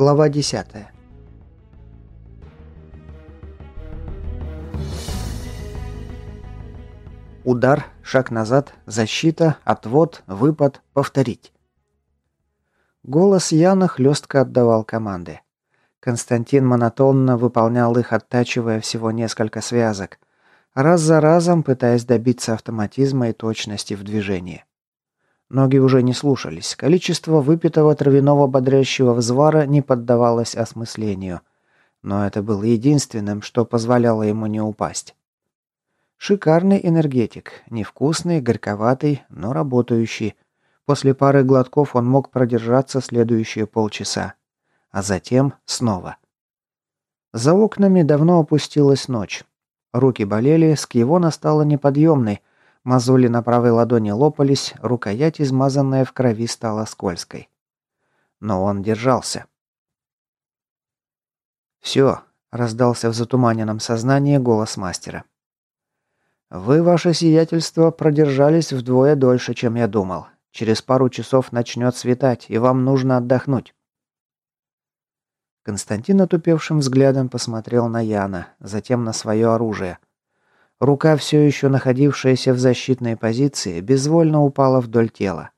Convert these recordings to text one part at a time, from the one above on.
Глава 10. Удар, шаг назад, защита, отвод, выпад, повторить. Голос Яна хлестко отдавал команды. Константин монотонно выполнял их, оттачивая всего несколько связок, раз за разом пытаясь добиться автоматизма и точности в движении. Ноги уже не слушались. Количество выпитого травяного бодрящего взвара не поддавалось осмыслению. Но это было единственным, что позволяло ему не упасть. Шикарный энергетик. Невкусный, горьковатый, но работающий. После пары глотков он мог продержаться следующие полчаса. А затем снова. За окнами давно опустилась ночь. Руки болели, скивона стала неподъемной, Мозоли на правой ладони лопались, рукоять, измазанная в крови, стала скользкой. Но он держался. «Все», — раздался в затуманенном сознании голос мастера. «Вы, ваше сиятельство, продержались вдвое дольше, чем я думал. Через пару часов начнет светать, и вам нужно отдохнуть». Константин отупевшим взглядом посмотрел на Яна, затем на свое оружие — Рука, все еще находившаяся в защитной позиции, безвольно упала вдоль тела.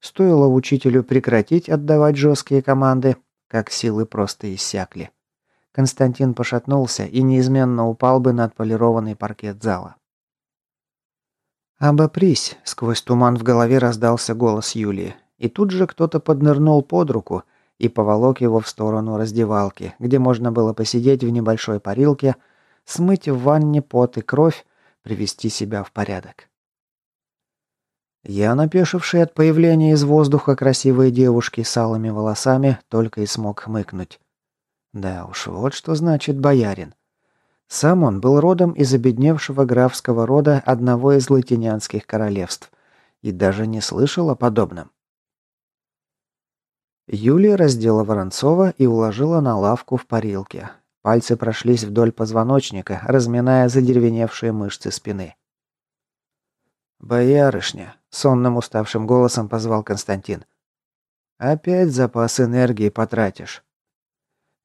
Стоило учителю прекратить отдавать жесткие команды, как силы просто иссякли. Константин пошатнулся и неизменно упал бы на отполированный паркет зала. «Обопрись!» — сквозь туман в голове раздался голос Юлии. И тут же кто-то поднырнул под руку и поволок его в сторону раздевалки, где можно было посидеть в небольшой парилке — смыть в ванне пот и кровь, привести себя в порядок. Я, напешивший от появления из воздуха красивой девушки с алыми волосами, только и смог хмыкнуть. Да уж, вот что значит боярин. Сам он был родом из обедневшего графского рода одного из латинянских королевств и даже не слышал о подобном. Юлия раздела Воронцова и уложила на лавку в парилке, Пальцы прошлись вдоль позвоночника, разминая задеревеневшие мышцы спины. «Боярышня!» — сонным уставшим голосом позвал Константин. «Опять запас энергии потратишь».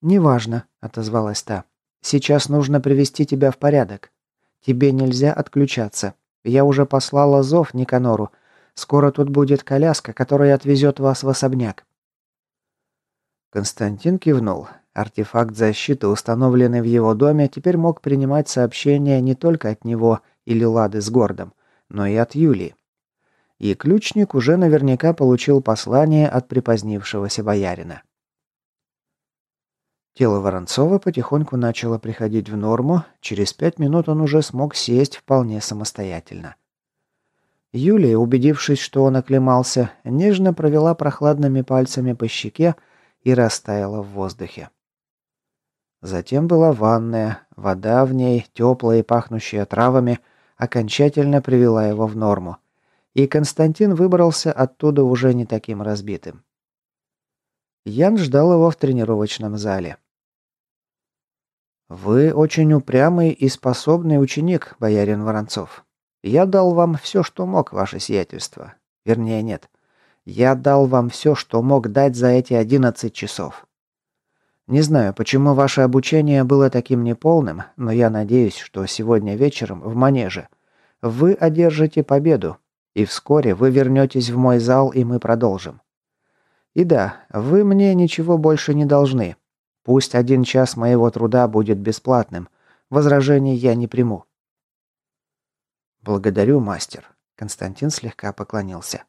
«Неважно», — отозвалась та. «Сейчас нужно привести тебя в порядок. Тебе нельзя отключаться. Я уже послала зов Никанору. Скоро тут будет коляска, которая отвезет вас в особняк». Константин кивнул. Артефакт защиты, установленный в его доме, теперь мог принимать сообщения не только от него или Лады с Гордом, но и от Юлии. И ключник уже наверняка получил послание от припозднившегося боярина. Тело Воронцова потихоньку начало приходить в норму, через пять минут он уже смог сесть вполне самостоятельно. Юлия, убедившись, что он оклемался, нежно провела прохладными пальцами по щеке и растаяла в воздухе. Затем была ванная, вода в ней, теплая и пахнущая травами, окончательно привела его в норму. И Константин выбрался оттуда уже не таким разбитым. Ян ждал его в тренировочном зале. «Вы очень упрямый и способный ученик, боярин Воронцов. Я дал вам все, что мог, ваше сиятельство. Вернее, нет. Я дал вам все, что мог дать за эти одиннадцать часов. Не знаю, почему ваше обучение было таким неполным, но я надеюсь, что сегодня вечером в манеже вы одержите победу, и вскоре вы вернетесь в мой зал, и мы продолжим. И да, вы мне ничего больше не должны. Пусть один час моего труда будет бесплатным. Возражений я не приму. Благодарю, мастер. Константин слегка поклонился.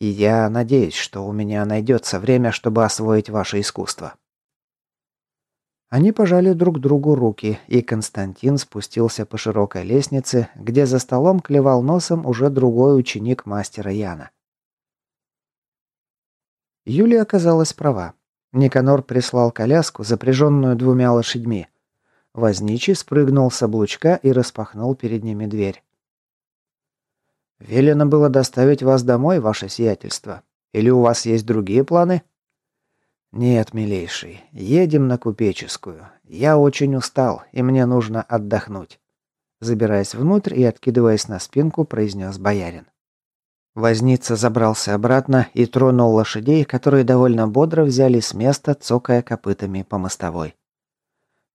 И я надеюсь, что у меня найдется время, чтобы освоить ваше искусство. Они пожали друг другу руки, и Константин спустился по широкой лестнице, где за столом клевал носом уже другой ученик мастера Яна. Юлия оказалась права. Никанор прислал коляску, запряженную двумя лошадьми. Возничий спрыгнул с облучка и распахнул перед ними дверь. «Велено было доставить вас домой, ваше сиятельство. Или у вас есть другие планы?» «Нет, милейший, едем на купеческую. Я очень устал, и мне нужно отдохнуть», забираясь внутрь и откидываясь на спинку, произнес боярин. Возница забрался обратно и тронул лошадей, которые довольно бодро взяли с места, цокая копытами по мостовой.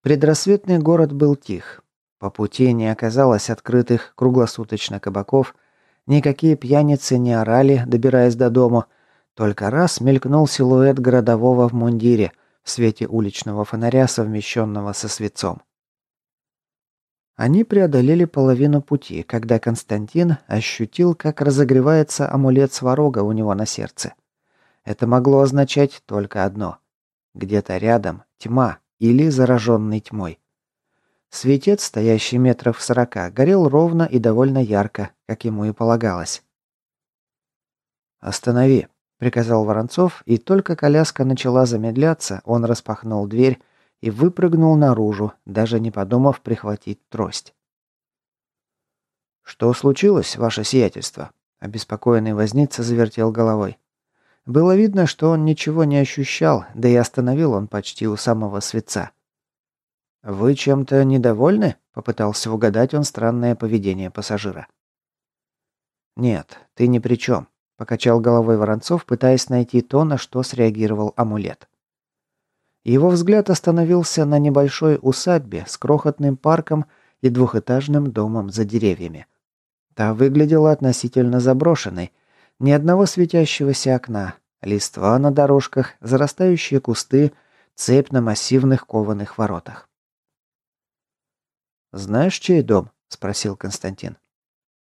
Предрассветный город был тих. По пути не оказалось открытых круглосуточно кабаков, никакие пьяницы не орали, добираясь до дому, только раз мелькнул силуэт городового в мундире в свете уличного фонаря, совмещенного со светцом. Они преодолели половину пути, когда Константин ощутил, как разогревается амулет сварога у него на сердце. Это могло означать только одно. Где-то рядом тьма или зараженный тьмой. Светец, стоящий метров сорока, горел ровно и довольно ярко, как ему и полагалось. «Останови», — приказал Воронцов, и только коляска начала замедляться, он распахнул дверь и выпрыгнул наружу, даже не подумав прихватить трость. «Что случилось, ваше сиятельство?» Обеспокоенный возница завертел головой. Было видно, что он ничего не ощущал, да и остановил он почти у самого светца. «Вы чем-то недовольны?» — попытался угадать он странное поведение пассажира. «Нет, ты ни при чем», — покачал головой Воронцов, пытаясь найти то, на что среагировал амулет. Его взгляд остановился на небольшой усадьбе с крохотным парком и двухэтажным домом за деревьями. Та выглядела относительно заброшенной. Ни одного светящегося окна, листва на дорожках, зарастающие кусты, цепь на массивных кованых воротах. «Знаешь, чей дом?» – спросил Константин.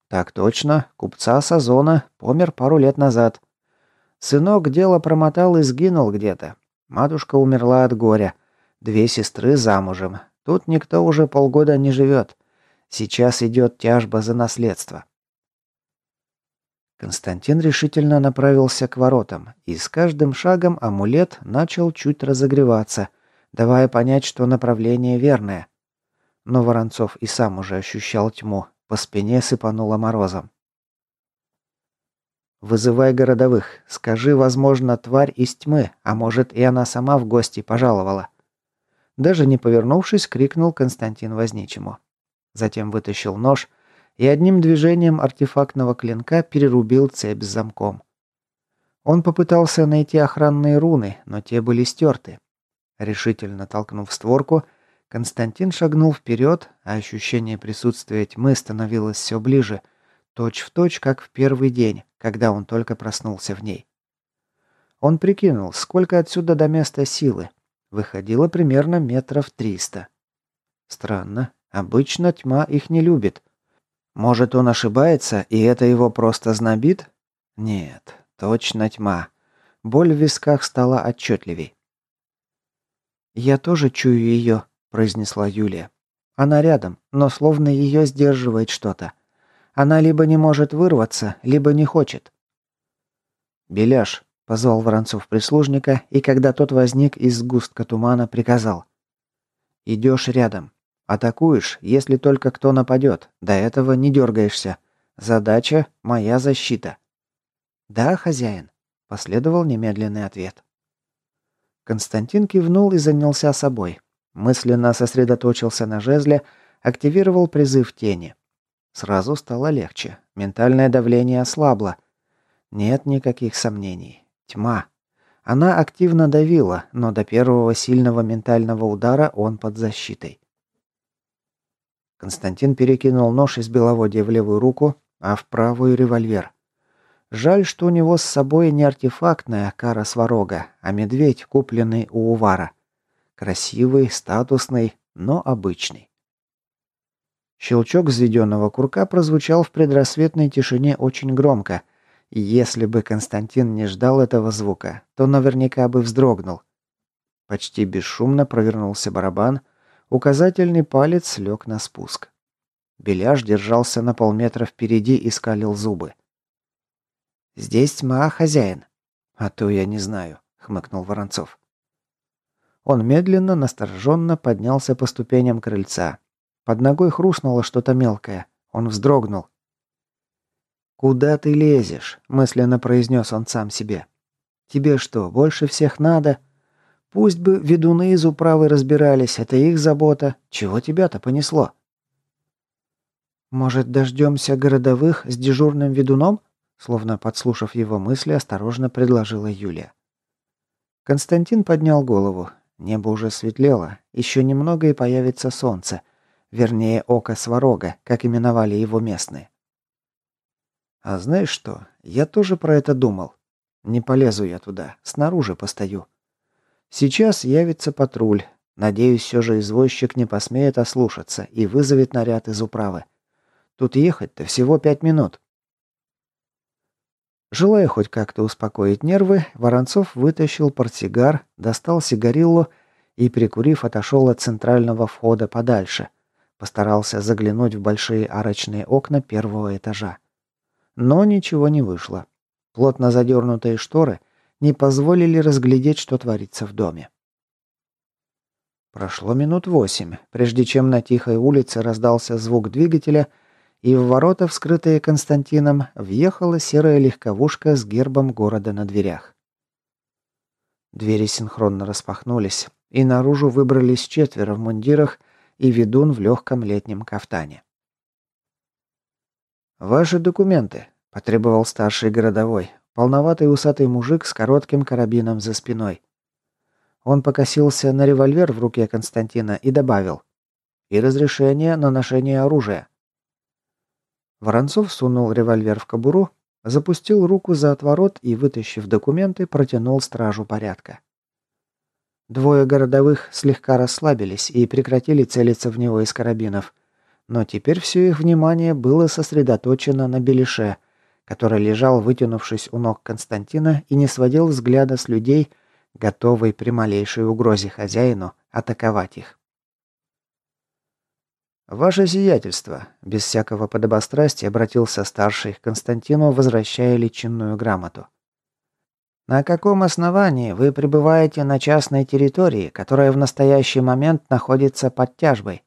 «Так точно. Купца Сазона. Помер пару лет назад. Сынок дело промотал и сгинул где-то. Матушка умерла от горя. Две сестры замужем. Тут никто уже полгода не живет. Сейчас идет тяжба за наследство. Константин решительно направился к воротам, и с каждым шагом амулет начал чуть разогреваться, давая понять, что направление верное. Но Воронцов и сам уже ощущал тьму, по спине сыпануло морозом. Вызывай городовых. Скажи, возможно, тварь из тьмы, а может и она сама в гости пожаловала. Даже не повернувшись, крикнул Константин Возничему. Затем вытащил нож и одним движением артефактного клинка перерубил цепь с замком. Он попытался найти охранные руны, но те были стерты. Решительно толкнув створку, Константин шагнул вперед, а ощущение присутствия тьмы становилось все ближе – Точь в точь, как в первый день, когда он только проснулся в ней. Он прикинул, сколько отсюда до места силы. Выходило примерно метров триста. Странно. Обычно тьма их не любит. Может, он ошибается, и это его просто знобит? Нет, точно тьма. Боль в висках стала отчетливей. «Я тоже чую ее», — произнесла Юлия. «Она рядом, но словно ее сдерживает что-то. Она либо не может вырваться, либо не хочет. «Беляш», — позвал Воронцов прислужника, и когда тот возник из сгустка тумана, приказал. «Идешь рядом. Атакуешь, если только кто нападет. До этого не дергаешься. Задача — моя защита». «Да, хозяин», — последовал немедленный ответ. Константин кивнул и занялся собой. Мысленно сосредоточился на жезле, активировал призыв тени. Сразу стало легче. Ментальное давление ослабло. Нет никаких сомнений. Тьма. Она активно давила, но до первого сильного ментального удара он под защитой. Константин перекинул нож из беловодья в левую руку, а в правую револьвер. Жаль, что у него с собой не артефактная кара сварога, а медведь, купленный у Увара. Красивый, статусный, но обычный. Щелчок взведенного курка прозвучал в предрассветной тишине очень громко, и если бы Константин не ждал этого звука, то наверняка бы вздрогнул. Почти бесшумно провернулся барабан, указательный палец лег на спуск. Беляш держался на полметра впереди и скалил зубы. «Здесь тьма, хозяин». «А то я не знаю», — хмыкнул Воронцов. Он медленно, настороженно поднялся по ступеням крыльца, под ногой хрустнуло что-то мелкое. Он вздрогнул. «Куда ты лезешь?» – мысленно произнес он сам себе. «Тебе что, больше всех надо? Пусть бы ведуны из управы разбирались, это их забота. Чего тебя-то понесло?» «Может, дождемся городовых с дежурным ведуном?» Словно подслушав его мысли, осторожно предложила Юлия. Константин поднял голову. Небо уже светлело, еще немного и появится солнце. Вернее, око Сварога, как именовали его местные. А знаешь что, я тоже про это думал. Не полезу я туда, снаружи постою. Сейчас явится патруль. Надеюсь, все же извозчик не посмеет ослушаться и вызовет наряд из управы. Тут ехать-то всего пять минут. Желая хоть как-то успокоить нервы, Воронцов вытащил портсигар, достал сигариллу и, прикурив, отошел от центрального входа подальше. Постарался заглянуть в большие арочные окна первого этажа. Но ничего не вышло. Плотно задернутые шторы не позволили разглядеть, что творится в доме. Прошло минут восемь, прежде чем на тихой улице раздался звук двигателя – и в ворота, вскрытые Константином, въехала серая легковушка с гербом города на дверях. Двери синхронно распахнулись, и наружу выбрались четверо в мундирах и ведун в легком летнем кафтане. «Ваши документы», — потребовал старший городовой, полноватый усатый мужик с коротким карабином за спиной. Он покосился на револьвер в руке Константина и добавил «И разрешение на ношение оружия». Воронцов сунул револьвер в кобуру, запустил руку за отворот и, вытащив документы, протянул стражу порядка. Двое городовых слегка расслабились и прекратили целиться в него из карабинов. Но теперь все их внимание было сосредоточено на Белише, который лежал, вытянувшись у ног Константина и не сводил взгляда с людей, готовый при малейшей угрозе хозяину атаковать их. «Ваше сиятельство», — без всякого подобострастия обратился старший к Константину, возвращая личинную грамоту. «На каком основании вы пребываете на частной территории, которая в настоящий момент находится под тяжбой?»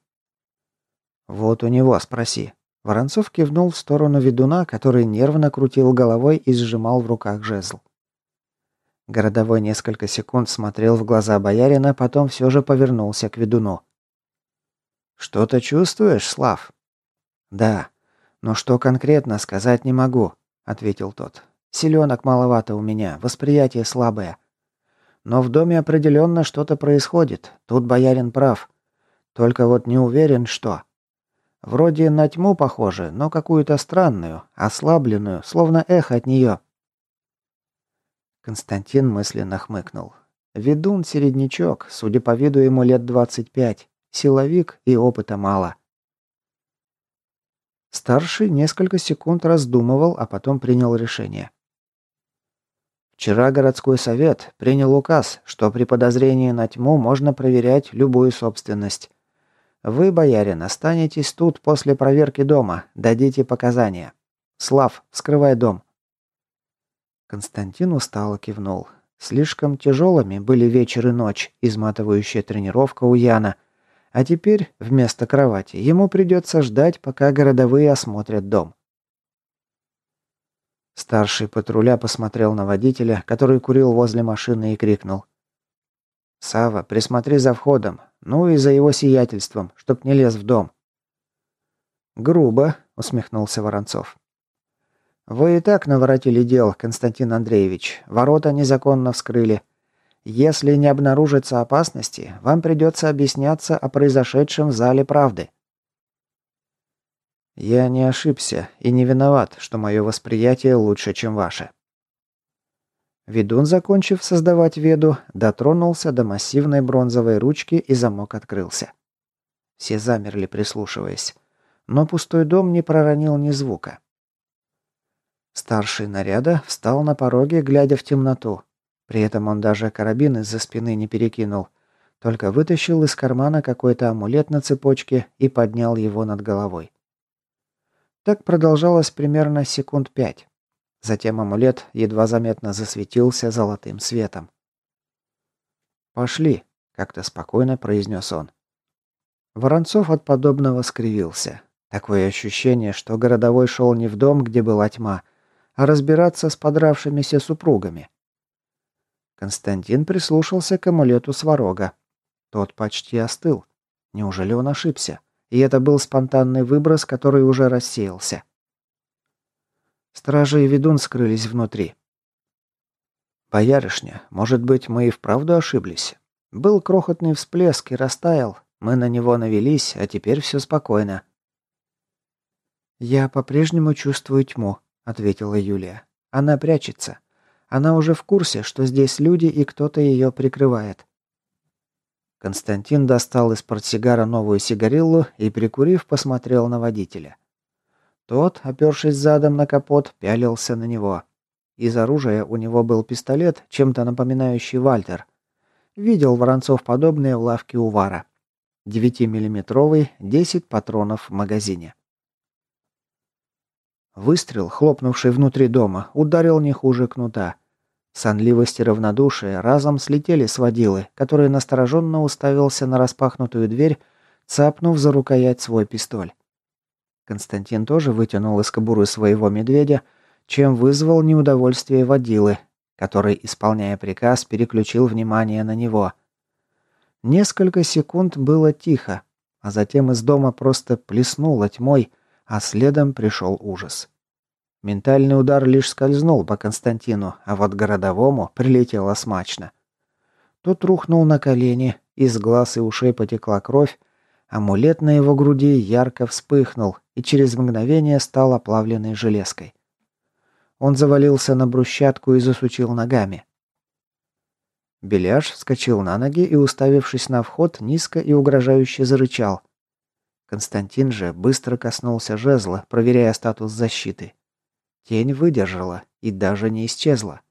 «Вот у него спроси». Воронцов кивнул в сторону ведуна, который нервно крутил головой и сжимал в руках жезл. Городовой несколько секунд смотрел в глаза боярина, потом все же повернулся к ведуну. «Что-то чувствуешь, Слав?» «Да. Но что конкретно сказать не могу», — ответил тот. «Селенок маловато у меня, восприятие слабое. Но в доме определенно что-то происходит, тут боярин прав. Только вот не уверен, что. Вроде на тьму похоже, но какую-то странную, ослабленную, словно эхо от нее». Константин мысленно хмыкнул. Ведун середнячок, судя по виду ему лет двадцать пять. Силовик и опыта мало. Старший несколько секунд раздумывал, а потом принял решение. Вчера городской совет принял указ, что при подозрении на тьму можно проверять любую собственность. Вы, боярин, останетесь тут после проверки дома, дадите показания. Слав, вскрывай дом. Константин устало кивнул. Слишком тяжелыми были вечер и ночь, изматывающая тренировка у Яна, а теперь вместо кровати ему придется ждать, пока городовые осмотрят дом. Старший патруля посмотрел на водителя, который курил возле машины и крикнул. «Сава, присмотри за входом, ну и за его сиятельством, чтоб не лез в дом». «Грубо», — усмехнулся Воронцов. «Вы и так наворотили дел, Константин Андреевич. Ворота незаконно вскрыли. Если не обнаружится опасности, вам придется объясняться о произошедшем в зале правды. Я не ошибся и не виноват, что мое восприятие лучше, чем ваше. Ведун, закончив создавать веду, дотронулся до массивной бронзовой ручки и замок открылся. Все замерли, прислушиваясь. Но пустой дом не проронил ни звука. Старший наряда встал на пороге, глядя в темноту, при этом он даже карабин из-за спины не перекинул, только вытащил из кармана какой-то амулет на цепочке и поднял его над головой. Так продолжалось примерно секунд пять. Затем амулет едва заметно засветился золотым светом. «Пошли», — как-то спокойно произнес он. Воронцов от подобного скривился. Такое ощущение, что городовой шел не в дом, где была тьма, а разбираться с подравшимися супругами. Константин прислушался к амулету сварога. Тот почти остыл. Неужели он ошибся? И это был спонтанный выброс, который уже рассеялся. Стражи и ведун скрылись внутри. «Боярышня, может быть, мы и вправду ошиблись? Был крохотный всплеск и растаял. Мы на него навелись, а теперь все спокойно». «Я по-прежнему чувствую тьму», — ответила Юлия. «Она прячется. Она уже в курсе, что здесь люди и кто-то ее прикрывает». Константин достал из портсигара новую сигариллу и, прикурив, посмотрел на водителя. Тот, опершись задом на капот, пялился на него. Из оружия у него был пистолет, чем-то напоминающий Вальтер. Видел Воронцов подобные в лавке Увара. 9-миллиметровый, 10 патронов в магазине. Выстрел, хлопнувший внутри дома, ударил не хуже кнута. Сонливость и равнодушие разом слетели с водилы, который настороженно уставился на распахнутую дверь, цапнув за рукоять свой пистоль. Константин тоже вытянул из кобуры своего медведя, чем вызвал неудовольствие водилы, который, исполняя приказ, переключил внимание на него. Несколько секунд было тихо, а затем из дома просто плеснуло тьмой, а следом пришел ужас. Ментальный удар лишь скользнул по Константину, а вот городовому прилетело смачно. Тот рухнул на колени, из глаз и ушей потекла кровь, амулет на его груди ярко вспыхнул и через мгновение стал оплавленной железкой. Он завалился на брусчатку и засучил ногами. Беляш вскочил на ноги и, уставившись на вход, низко и угрожающе зарычал. Константин же быстро коснулся жезла, проверяя статус защиты. Тень выдержала и даже не исчезла.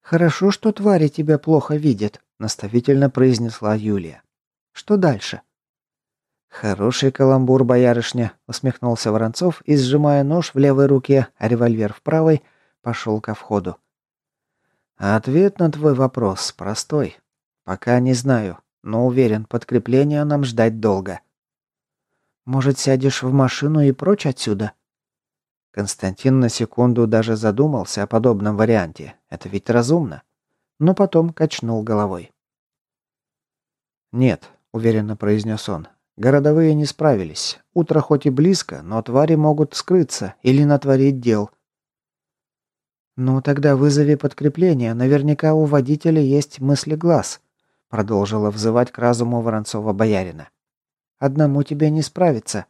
«Хорошо, что твари тебя плохо видят», — наставительно произнесла Юлия. «Что дальше?» «Хороший каламбур, боярышня», — усмехнулся Воронцов и, сжимая нож в левой руке, а револьвер в правой, пошел ко входу. «Ответ на твой вопрос простой. Пока не знаю, но уверен, подкрепления нам ждать долго». «Может, сядешь в машину и прочь отсюда?» Константин на секунду даже задумался о подобном варианте. Это ведь разумно. Но потом качнул головой. «Нет», — уверенно произнес он. «Городовые не справились. Утро хоть и близко, но твари могут скрыться или натворить дел». «Ну, тогда вызови подкрепление. Наверняка у водителя есть мысли глаз», — продолжила взывать к разуму Воронцова-боярина. «Одному тебе не справиться».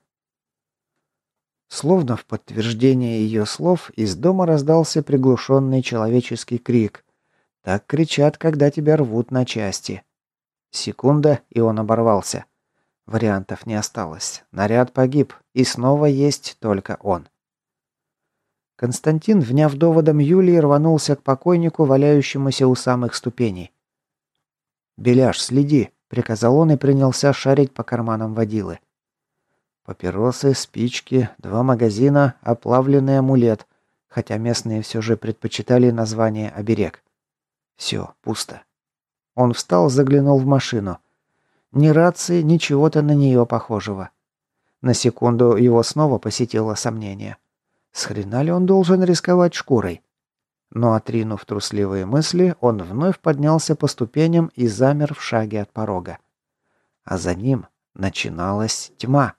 Словно в подтверждение ее слов из дома раздался приглушенный человеческий крик. Так кричат, когда тебя рвут на части. Секунда, и он оборвался. Вариантов не осталось. Наряд погиб, и снова есть только он. Константин, вняв доводом Юлии, рванулся к покойнику, валяющемуся у самых ступеней. «Беляш, следи», — приказал он и принялся шарить по карманам водилы. Папиросы, спички, два магазина, оплавленный амулет, хотя местные все же предпочитали название «оберег». Все, пусто. Он встал, заглянул в машину. Ни рации, ни чего-то на нее похожего. На секунду его снова посетило сомнение. С хрена ли он должен рисковать шкурой? Но отринув трусливые мысли, он вновь поднялся по ступеням и замер в шаге от порога. А за ним начиналась тьма.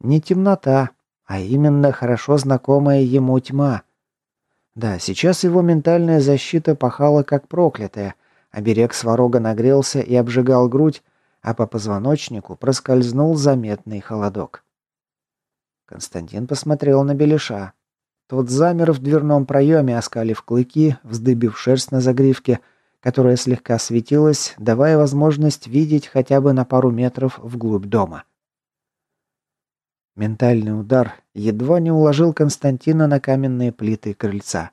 Не темнота, а именно хорошо знакомая ему тьма. Да, сейчас его ментальная защита пахала как проклятая, а берег сварога нагрелся и обжигал грудь, а по позвоночнику проскользнул заметный холодок. Константин посмотрел на Белиша. Тот замер в дверном проеме, оскалив клыки, вздыбив шерсть на загривке, которая слегка светилась, давая возможность видеть хотя бы на пару метров вглубь дома. Ментальный удар едва не уложил Константина на каменные плиты крыльца.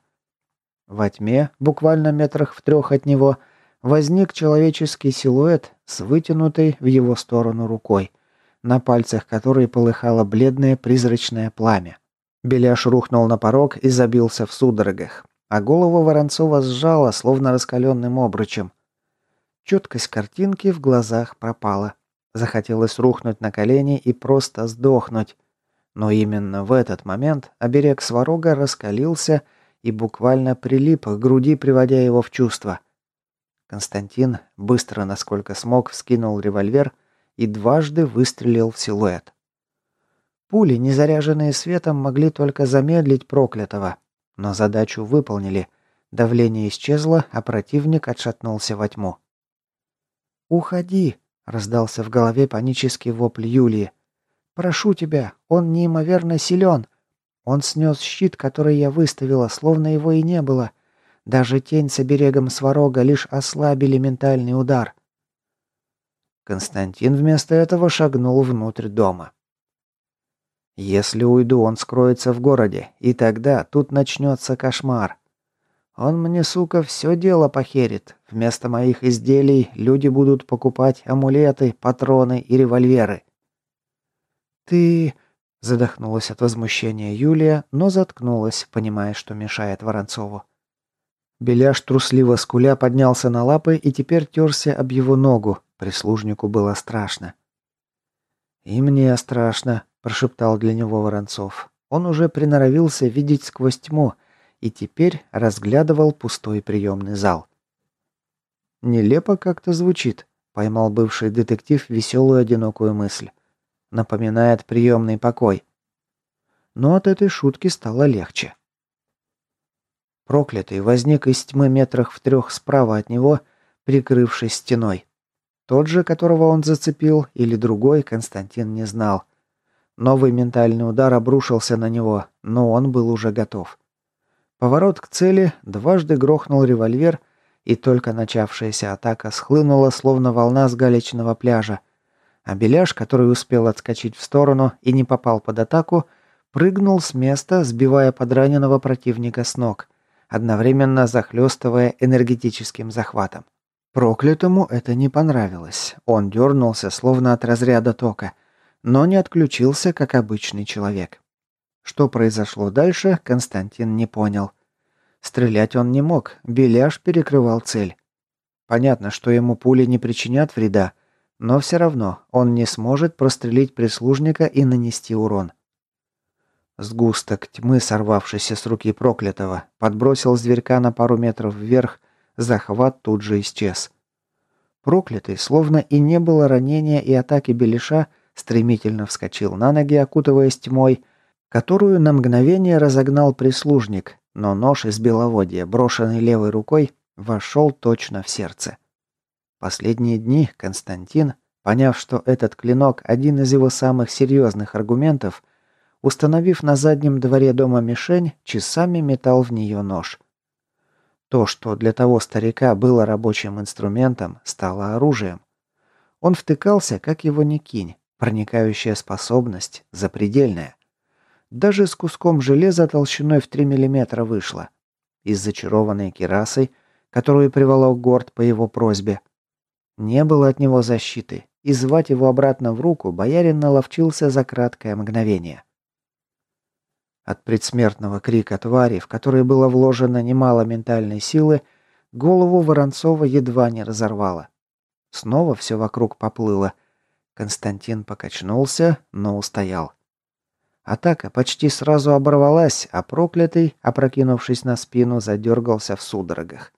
Во тьме, буквально метрах в трех от него, возник человеческий силуэт с вытянутой в его сторону рукой, на пальцах которой полыхало бледное призрачное пламя. Беляш рухнул на порог и забился в судорогах, а голову Воронцова сжало, словно раскаленным обручем. Четкость картинки в глазах пропала. Захотелось рухнуть на колени и просто сдохнуть. Но именно в этот момент оберег сварога раскалился и буквально прилип к груди, приводя его в чувство. Константин быстро, насколько смог, вскинул револьвер и дважды выстрелил в силуэт. Пули, не заряженные светом, могли только замедлить проклятого, но задачу выполнили. Давление исчезло, а противник отшатнулся во тьму. «Уходи!» – раздался в голове панический вопль Юлии. «Прошу тебя, он неимоверно силен. Он снес щит, который я выставила, словно его и не было. Даже тень с оберегом сварога лишь ослабили ментальный удар». Константин вместо этого шагнул внутрь дома. Если уйду, он скроется в городе, и тогда тут начнется кошмар. Он мне, сука, все дело похерит. Вместо моих изделий люди будут покупать амулеты, патроны и револьверы. Ты... Задохнулась от возмущения Юлия, но заткнулась, понимая, что мешает Воронцову. Беляш трусливо скуля поднялся на лапы и теперь терся об его ногу. Прислужнику было страшно. «И мне страшно», прошептал для него Воронцов. Он уже приноровился видеть сквозь тьму и теперь разглядывал пустой приемный зал. Нелепо как-то звучит, поймал бывший детектив веселую одинокую мысль. Напоминает приемный покой. Но от этой шутки стало легче. Проклятый возник из тьмы метрах в трех справа от него, прикрывшись стеной. Тот же, которого он зацепил, или другой, Константин не знал. Новый ментальный удар обрушился на него, но он был уже готов. Поворот к цели, дважды грохнул револьвер, и только начавшаяся атака схлынула, словно волна с галечного пляжа. А Беляш, который успел отскочить в сторону и не попал под атаку, прыгнул с места, сбивая подраненного противника с ног, одновременно захлестывая энергетическим захватом. Проклятому это не понравилось. Он дернулся, словно от разряда тока, но не отключился, как обычный человек. Что произошло дальше, Константин не понял. Стрелять он не мог, Беляш перекрывал цель. Понятно, что ему пули не причинят вреда, но все равно он не сможет прострелить прислужника и нанести урон. Сгусток тьмы, сорвавшийся с руки проклятого, подбросил зверька на пару метров вверх, захват тут же исчез. Проклятый, словно и не было ранения и атаки Белиша, стремительно вскочил на ноги, окутываясь тьмой, которую на мгновение разогнал прислужник, но нож из беловодья, брошенный левой рукой, вошел точно в сердце. Последние дни Константин, поняв, что этот клинок – один из его самых серьезных аргументов, установив на заднем дворе дома мишень, часами метал в нее нож. То, что для того старика было рабочим инструментом, стало оружием. Он втыкался, как его ни кинь, Проникающая способность запредельная. Даже с куском железа толщиной в 3 мм вышла. И с зачарованной керасой, которую приволок Горд по его просьбе. Не было от него защиты, и звать его обратно в руку боярин наловчился за краткое мгновение. От предсмертного крика твари, в который было вложено немало ментальной силы, голову Воронцова едва не разорвало. Снова все вокруг поплыло, Константин покачнулся, но устоял. Атака почти сразу оборвалась, а проклятый, опрокинувшись на спину, задергался в судорогах.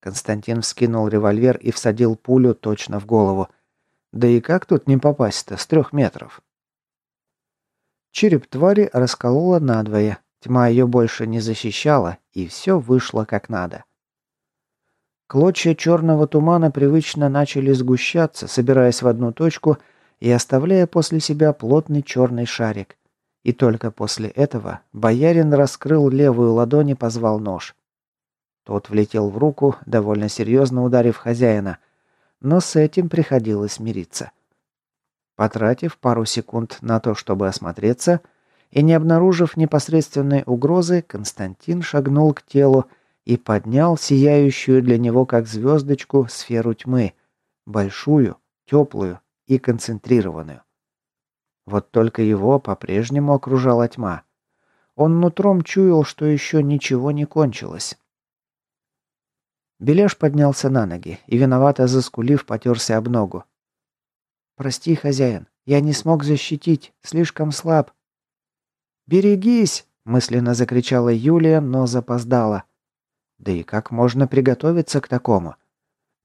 Константин вскинул револьвер и всадил пулю точно в голову. Да и как тут не попасть-то с трех метров? Череп твари расколола надвое, тьма ее больше не защищала, и все вышло как надо. Клочья черного тумана привычно начали сгущаться, собираясь в одну точку и оставляя после себя плотный черный шарик. И только после этого боярин раскрыл левую ладонь и позвал нож. Тот влетел в руку, довольно серьезно ударив хозяина, но с этим приходилось мириться. Потратив пару секунд на то, чтобы осмотреться, и не обнаружив непосредственной угрозы, Константин шагнул к телу и поднял сияющую для него как звездочку сферу тьмы, большую, теплую и концентрированную. Вот только его по-прежнему окружала тьма. Он нутром чуял, что еще ничего не кончилось. Беляш поднялся на ноги и, виновато заскулив, потерся об ногу. «Прости, хозяин, я не смог защитить, слишком слаб». «Берегись!» – мысленно закричала Юлия, но запоздала. Да и как можно приготовиться к такому?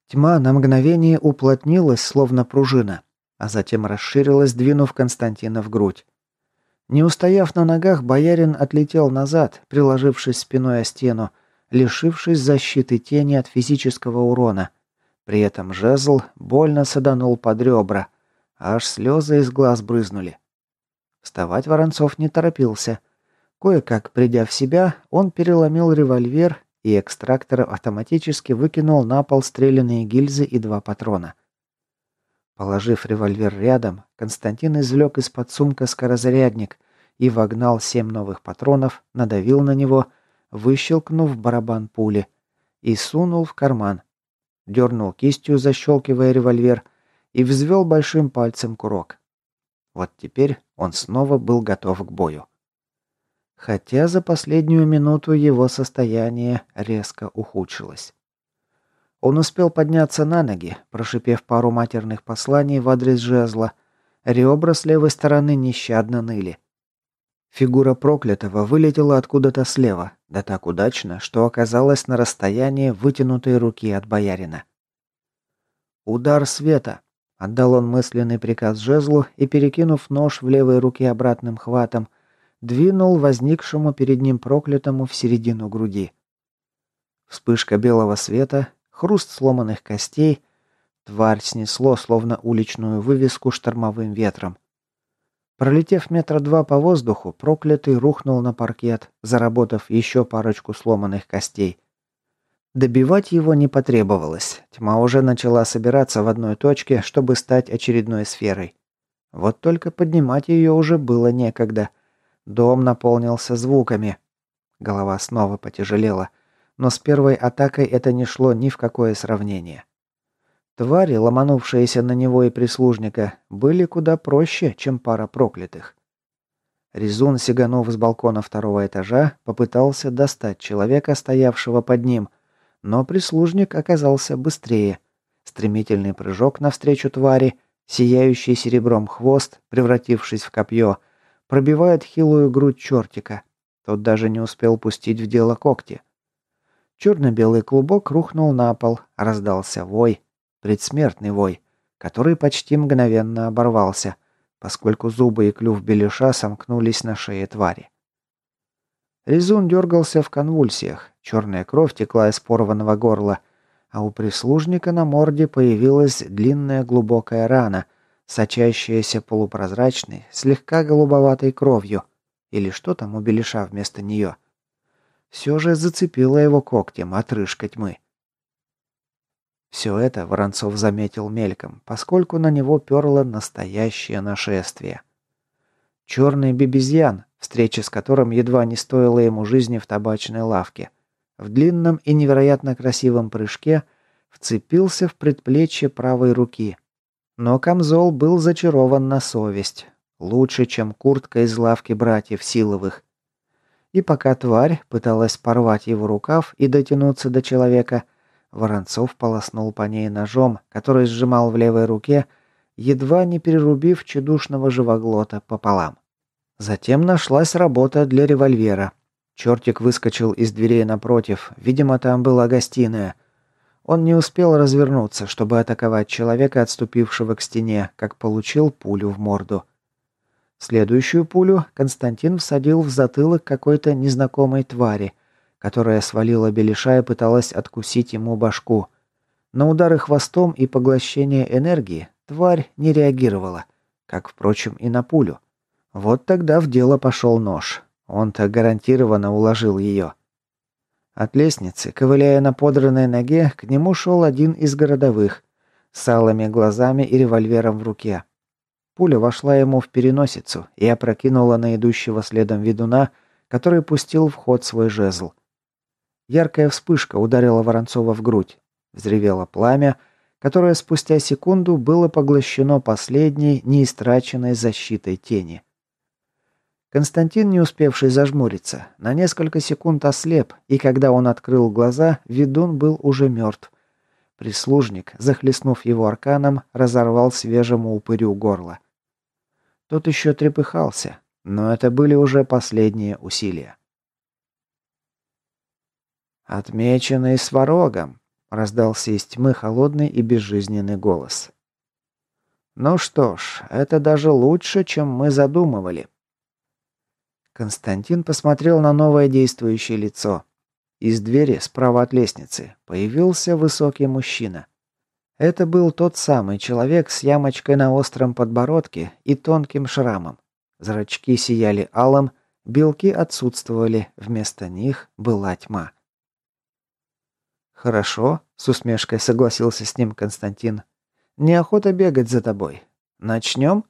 Тьма на мгновение уплотнилась, словно пружина, а затем расширилась, двинув Константина в грудь. Не устояв на ногах, боярин отлетел назад, приложившись спиной о стену, лишившись защиты тени от физического урона. При этом жезл больно саданул под ребра, аж слезы из глаз брызнули. Вставать Воронцов не торопился. Кое-как придя в себя, он переломил револьвер и экстрактор автоматически выкинул на пол стрелянные гильзы и два патрона. Положив револьвер рядом, Константин извлек из-под сумка скорозарядник и вогнал семь новых патронов, надавил на него, выщелкнув барабан пули, и сунул в карман. Дернул кистью, защелкивая револьвер, и взвел большим пальцем курок. Вот теперь он снова был готов к бою. Хотя за последнюю минуту его состояние резко ухудшилось. Он успел подняться на ноги, прошипев пару матерных посланий в адрес жезла. Ребра с левой стороны нещадно ныли. Фигура проклятого вылетела откуда-то слева, да так удачно, что оказалась на расстоянии вытянутой руки от боярина. «Удар света!» — отдал он мысленный приказ жезлу и, перекинув нож в левой руке обратным хватом, двинул возникшему перед ним проклятому в середину груди. Вспышка белого света, хруст сломанных костей, тварь снесло, словно уличную вывеску штормовым ветром. Пролетев метра два по воздуху, проклятый рухнул на паркет, заработав еще парочку сломанных костей. Добивать его не потребовалось. Тьма уже начала собираться в одной точке, чтобы стать очередной сферой. Вот только поднимать ее уже было некогда. Дом наполнился звуками. Голова снова потяжелела. Но с первой атакой это не шло ни в какое сравнение. Твари, ломанувшиеся на него и прислужника, были куда проще, чем пара проклятых. Резун, сиганув с балкона второго этажа, попытался достать человека, стоявшего под ним, но прислужник оказался быстрее. Стремительный прыжок навстречу твари, сияющий серебром хвост, превратившись в копье, пробивает хилую грудь чертика. Тот даже не успел пустить в дело когти. Черно-белый клубок рухнул на пол, раздался вой, предсмертный вой, который почти мгновенно оборвался, поскольку зубы и клюв беляша сомкнулись на шее твари. Резун дергался в конвульсиях, черная кровь текла из порванного горла, а у прислужника на морде появилась длинная глубокая рана, сочащаяся полупрозрачной, слегка голубоватой кровью, или что там у беляша вместо нее. Все же зацепила его когтем отрыжка тьмы. Все это Воронцов заметил мельком, поскольку на него перло настоящее нашествие. Черный бебезьян, встреча с которым едва не стоила ему жизни в табачной лавке, в длинном и невероятно красивом прыжке вцепился в предплечье правой руки. Но камзол был зачарован на совесть, лучше, чем куртка из лавки братьев Силовых. И пока тварь пыталась порвать его рукав и дотянуться до человека – Воронцов полоснул по ней ножом, который сжимал в левой руке, едва не перерубив чудушного живоглота пополам. Затем нашлась работа для револьвера. Чертик выскочил из дверей напротив, видимо, там была гостиная. Он не успел развернуться, чтобы атаковать человека, отступившего к стене, как получил пулю в морду. Следующую пулю Константин всадил в затылок какой-то незнакомой твари – которая свалила Белиша и пыталась откусить ему башку. На удары хвостом и поглощение энергии тварь не реагировала, как, впрочем, и на пулю. Вот тогда в дело пошел нож. Он-то гарантированно уложил ее. От лестницы, ковыляя на подранной ноге, к нему шел один из городовых, с алыми глазами и револьвером в руке. Пуля вошла ему в переносицу и опрокинула на идущего следом ведуна, который пустил в ход свой жезл. Яркая вспышка ударила Воронцова в грудь. Взревело пламя, которое спустя секунду было поглощено последней неистраченной защитой тени. Константин, не успевший зажмуриться, на несколько секунд ослеп, и когда он открыл глаза, ведун был уже мертв. Прислужник, захлестнув его арканом, разорвал свежему упырю горло. Тот еще трепыхался, но это были уже последние усилия. «Отмеченный сварогом», — раздался из тьмы холодный и безжизненный голос. «Ну что ж, это даже лучше, чем мы задумывали». Константин посмотрел на новое действующее лицо. Из двери справа от лестницы появился высокий мужчина. Это был тот самый человек с ямочкой на остром подбородке и тонким шрамом. Зрачки сияли алым, белки отсутствовали, вместо них была тьма. «Хорошо», — с усмешкой согласился с ним Константин. «Неохота бегать за тобой. Начнем?»